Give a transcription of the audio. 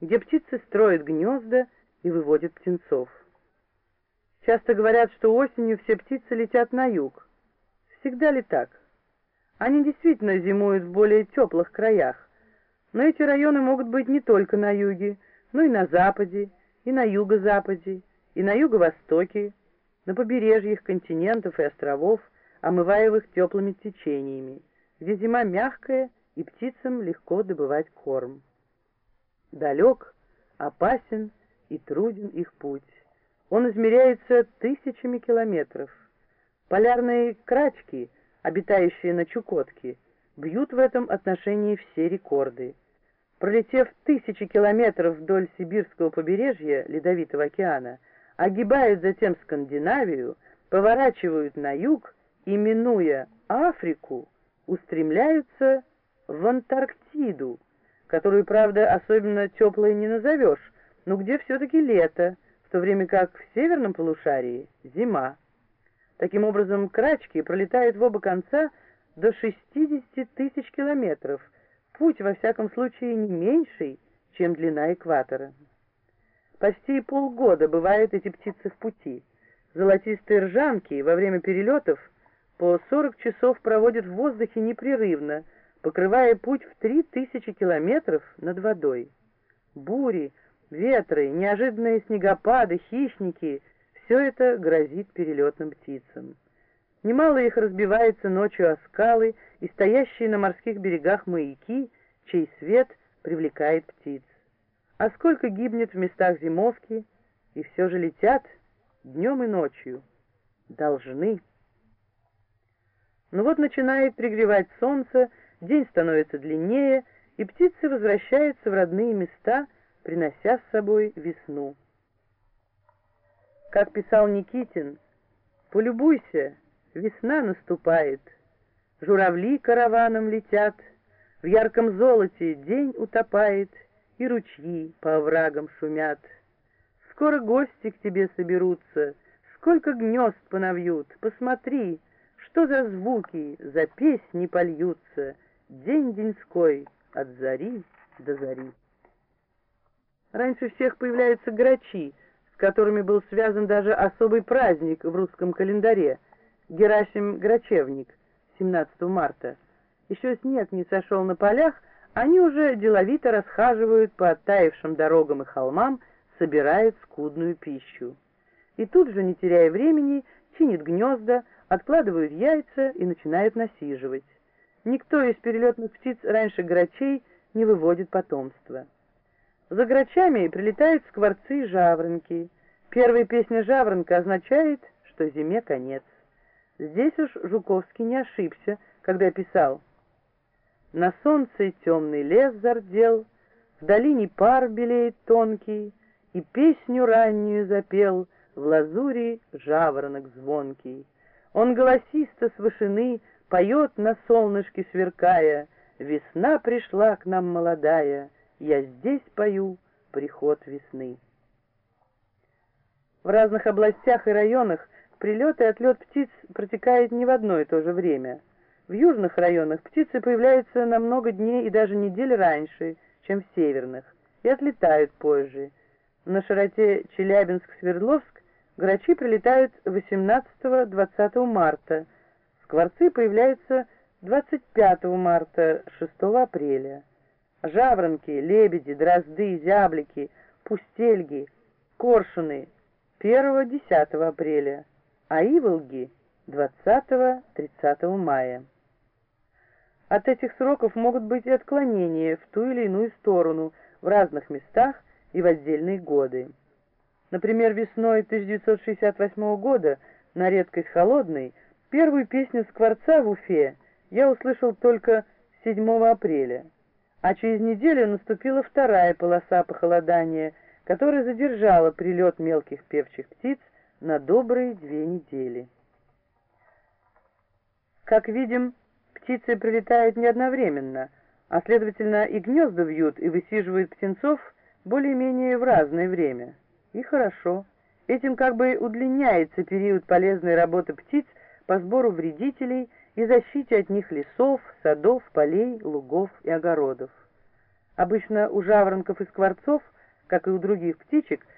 где птицы строят гнезда и выводят птенцов. Часто говорят, что осенью все птицы летят на юг. Всегда ли так? Они действительно зимуют в более теплых краях, но эти районы могут быть не только на юге, но и на западе, и на юго-западе, и на юго-востоке, на побережьях континентов и островов, омываемых теплыми течениями, где зима мягкая и птицам легко добывать корм. Далек, опасен и труден их путь. Он измеряется тысячами километров. Полярные крачки, обитающие на Чукотке, бьют в этом отношении все рекорды. Пролетев тысячи километров вдоль сибирского побережья Ледовитого океана, огибают затем Скандинавию, поворачивают на юг и, минуя Африку, устремляются в Антарктиду, которую, правда, особенно теплой не назовешь, но где все-таки лето, в то время как в северном полушарии зима. Таким образом, крачки пролетают в оба конца до 60 тысяч километров, путь, во всяком случае, не меньший, чем длина экватора. Почти полгода бывают эти птицы в пути. Золотистые ржанки во время перелетов по 40 часов проводят в воздухе непрерывно, покрывая путь в 3000 километров над водой. Бури, ветры, неожиданные снегопады, хищники — все это грозит перелетным птицам. Немало их разбивается ночью о скалы и стоящие на морских берегах маяки, чей свет привлекает птиц. А сколько гибнет в местах зимовки, и все же летят днем и ночью. Должны. Но ну вот начинает пригревать солнце, день становится длиннее, и птицы возвращаются в родные места, принося с собой весну. Как писал Никитин, «Полюбуйся, весна наступает, журавли караваном летят, в ярком золоте день утопает, и ручьи по оврагам шумят. Скоро гости к тебе соберутся, сколько гнезд понавьют, посмотри, что за звуки, за песни польются, день деньской от зари до зари. Раньше всех появляются грачи, с которыми был связан даже особый праздник в русском календаре — Герасим Грачевник, 17 марта. Еще снег не сошел на полях, они уже деловито расхаживают по оттаившим дорогам и холмам, собирают скудную пищу. И тут же, не теряя времени, чинят гнезда, откладывают яйца и начинают насиживать. Никто из перелетных птиц раньше грачей не выводит потомство. За грачами прилетают скворцы и жаворонки. Первая песня жаворонка означает, что зиме конец. Здесь уж Жуковский не ошибся, когда писал «На солнце темный лес зардел, в долине пар белеет тонкий, и песню раннюю запел в лазури жаворонок звонкий. Он голосисто с вышины поет на солнышке сверкая, весна пришла к нам молодая, я здесь пою приход весны. В разных областях и районах прилет и отлет птиц протекает не в одно и то же время. В южных районах птицы появляются на много дней и даже недель раньше, чем в северных, и отлетают позже. На широте Челябинск-Свердловск грачи прилетают 18-20 марта, скворцы появляются 25 марта, 6 апреля. Жаворонки, лебеди, дрозды, зяблики, пустельги, коршуны 1-10 апреля, а иволги 20-30 мая. От этих сроков могут быть и отклонения в ту или иную сторону в разных местах и в отдельные годы. Например, весной 1968 года, на редкость холодной, первую песню «Скворца» в Уфе я услышал только 7 апреля а через неделю наступила вторая полоса похолодания, которая задержала прилет мелких певчих птиц на добрые две недели. Как видим, птицы прилетают не одновременно, а следовательно и гнезда вьют и высиживают птенцов более-менее в разное время. И хорошо. Этим как бы удлиняется период полезной работы птиц по сбору вредителей и защите от них лесов, садов, полей, лугов и огородов. Обычно у жаворонков и скворцов, как и у других птичек,